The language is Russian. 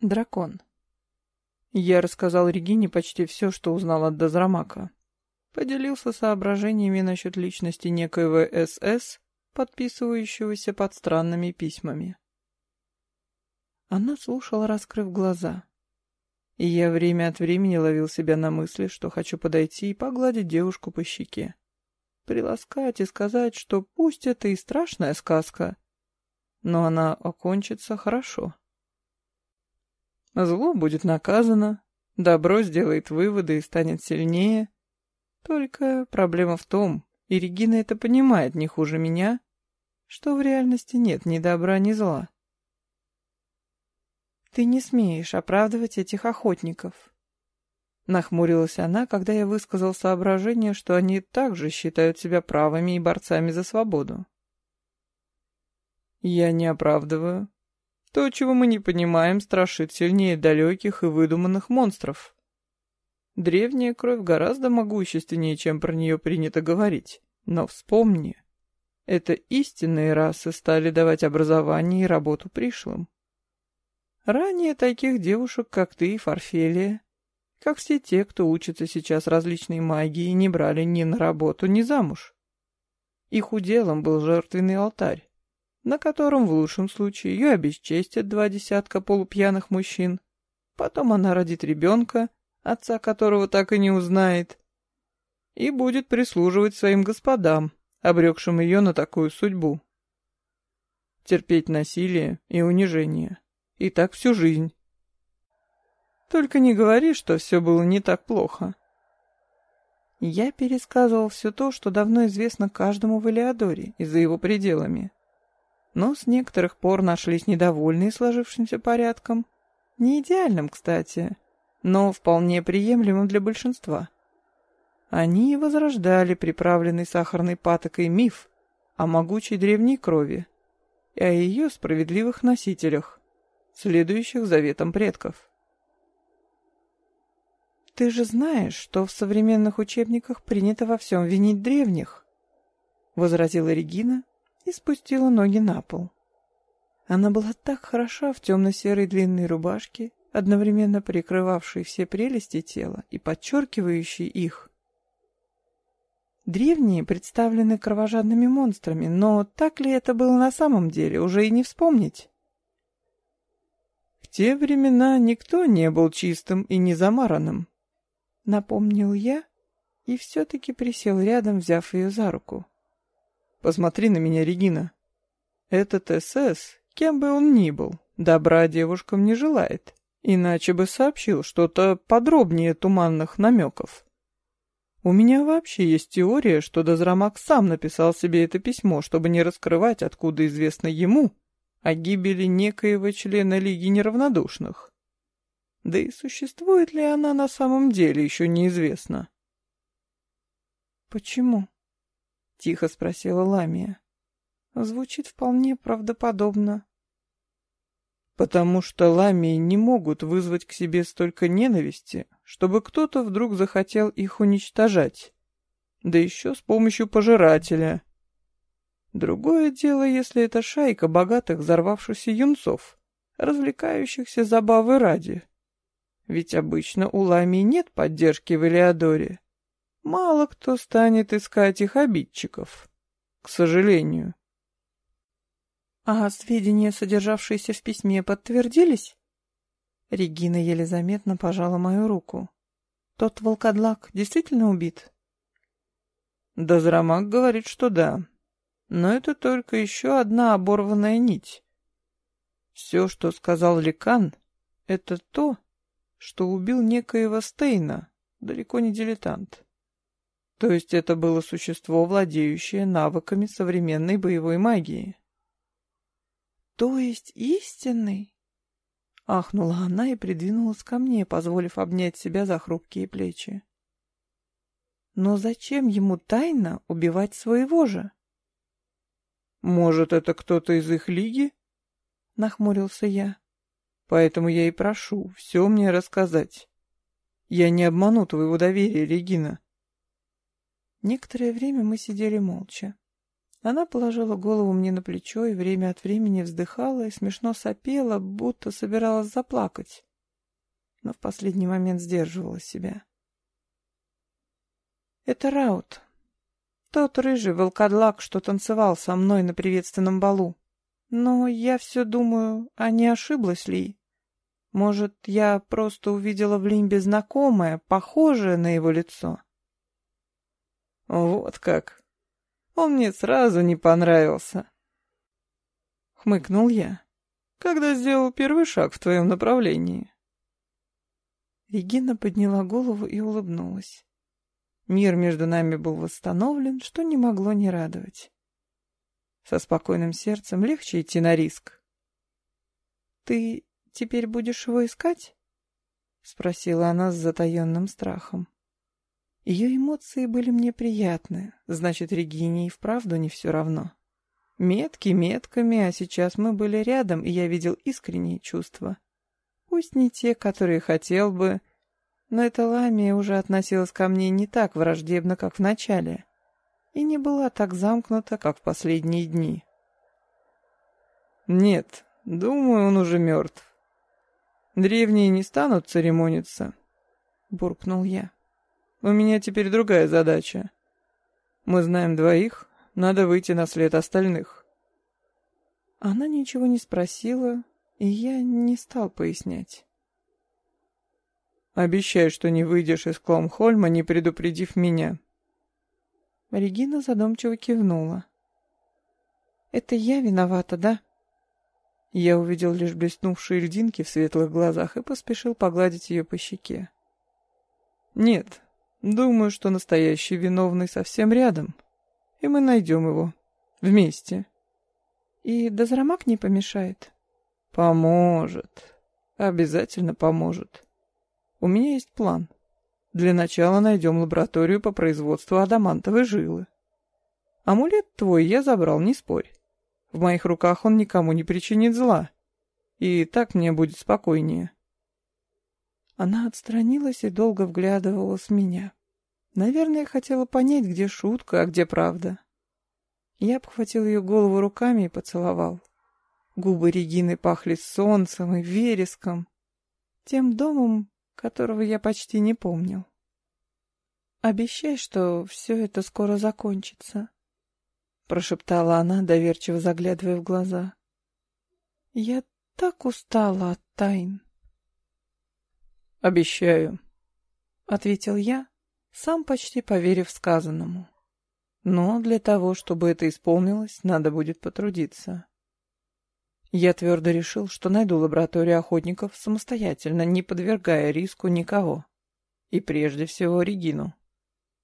Дракон. Я рассказал Регине почти все, что узнал от Дозрамака. Поделился соображениями насчет личности некоего СС, подписывающегося под странными письмами. Она слушала, раскрыв глаза. И я время от времени ловил себя на мысли, что хочу подойти и погладить девушку по щеке. Приласкать и сказать, что пусть это и страшная сказка, но она окончится хорошо. Зло будет наказано, добро сделает выводы и станет сильнее. Только проблема в том, и Регина это понимает не хуже меня, что в реальности нет ни добра, ни зла. «Ты не смеешь оправдывать этих охотников», — нахмурилась она, когда я высказал соображение, что они также считают себя правыми и борцами за свободу. «Я не оправдываю. То, чего мы не понимаем, страшит сильнее далеких и выдуманных монстров. Древняя кровь гораздо могущественнее, чем про нее принято говорить. Но вспомни, это истинные расы стали давать образование и работу пришлым. Ранее таких девушек, как ты и Фарфелия, как все те, кто учится сейчас различной магии, не брали ни на работу, ни замуж. Их уделом был жертвенный алтарь на котором в лучшем случае ее обесчестят два десятка полупьяных мужчин. Потом она родит ребенка, отца которого так и не узнает, и будет прислуживать своим господам, обрекшим ее на такую судьбу. Терпеть насилие и унижение. И так всю жизнь. Только не говори, что все было не так плохо. Я пересказывал все то, что давно известно каждому в Элеодоре и за его пределами. Но с некоторых пор нашлись недовольные сложившимся порядком. Не идеальным, кстати, но вполне приемлемым для большинства. Они возрождали приправленный сахарной патокой миф о могучей древней крови и о ее справедливых носителях, следующих заветам предков. «Ты же знаешь, что в современных учебниках принято во всем винить древних», — возразила Регина, и спустила ноги на пол. Она была так хороша в темно-серой длинной рубашке, одновременно прикрывавшей все прелести тела и подчеркивающей их. Древние представлены кровожадными монстрами, но так ли это было на самом деле, уже и не вспомнить. В те времена никто не был чистым и не замаранным, напомнил я и все-таки присел рядом, взяв ее за руку. Посмотри на меня, Регина. Этот СС, кем бы он ни был, добра девушкам не желает. Иначе бы сообщил что-то подробнее туманных намеков. У меня вообще есть теория, что Дозрамак сам написал себе это письмо, чтобы не раскрывать, откуда известно ему, о гибели некоего члена Лиги Неравнодушных. Да и существует ли она на самом деле, еще неизвестно. «Почему?» — тихо спросила Ламия. Звучит вполне правдоподобно. Потому что ламии не могут вызвать к себе столько ненависти, чтобы кто-то вдруг захотел их уничтожать. Да еще с помощью пожирателя. Другое дело, если это шайка богатых взорвавшихся юнцов, развлекающихся забавы ради. Ведь обычно у ламии нет поддержки в Элеодоре мало кто станет искать их обидчиков. К сожалению. А сведения, содержавшиеся в письме, подтвердились? Регина еле заметно пожала мою руку. Тот волкодлак действительно убит? Дозрамак говорит, что да. Но это только еще одна оборванная нить. Все, что сказал Ликан, это то, что убил некоего Стейна, далеко не дилетант. То есть это было существо, владеющее навыками современной боевой магии. То есть истинный? Ахнула она и придвинулась ко мне, позволив обнять себя за хрупкие плечи. Но зачем ему тайно убивать своего же? Может, это кто-то из их лиги? Нахмурился я. Поэтому я и прошу все мне рассказать. Я не обману твоего доверия, Регина. Некоторое время мы сидели молча. Она положила голову мне на плечо и время от времени вздыхала и смешно сопела, будто собиралась заплакать. Но в последний момент сдерживала себя. «Это Раут. Тот рыжий волкодлак, что танцевал со мной на приветственном балу. Но я все думаю, а не ошиблась ли? Может, я просто увидела в Лимбе знакомое, похожее на его лицо?» «Вот как!» Он мне сразу не понравился. Хмыкнул я, когда сделал первый шаг в твоем направлении. Регина подняла голову и улыбнулась. Мир между нами был восстановлен, что не могло не радовать. Со спокойным сердцем легче идти на риск. «Ты теперь будешь его искать?» — спросила она с затаенным страхом. Ее эмоции были мне приятны, значит, Регине и вправду не все равно. Метки метками, а сейчас мы были рядом, и я видел искренние чувства. Пусть не те, которые хотел бы, но эта ламия уже относилась ко мне не так враждебно, как в начале, и не была так замкнута, как в последние дни. Нет, думаю, он уже мертв. Древние не станут церемониться, — буркнул я. У меня теперь другая задача. Мы знаем двоих, надо выйти на след остальных. Она ничего не спросила, и я не стал пояснять. Обещай, что не выйдешь из Кломхольма, не предупредив меня. Регина задумчиво кивнула. «Это я виновата, да?» Я увидел лишь блеснувшие льдинки в светлых глазах и поспешил погладить ее по щеке. «Нет, Думаю, что настоящий виновный совсем рядом, и мы найдем его. Вместе. И дозрамак не помешает? Поможет. Обязательно поможет. У меня есть план. Для начала найдем лабораторию по производству адамантовой жилы. Амулет твой я забрал, не спорь. В моих руках он никому не причинит зла. И так мне будет спокойнее. Она отстранилась и долго вглядывалась в меня. Наверное, хотела понять, где шутка, а где правда. Я обхватил ее голову руками и поцеловал. Губы Регины пахли солнцем и вереском, тем домом, которого я почти не помнил. «Обещай, что все это скоро закончится», — прошептала она, доверчиво заглядывая в глаза. «Я так устала от тайн». «Обещаю», — ответил я, сам почти поверив сказанному. Но для того, чтобы это исполнилось, надо будет потрудиться. Я твердо решил, что найду лабораторию охотников самостоятельно, не подвергая риску никого. И прежде всего Регину.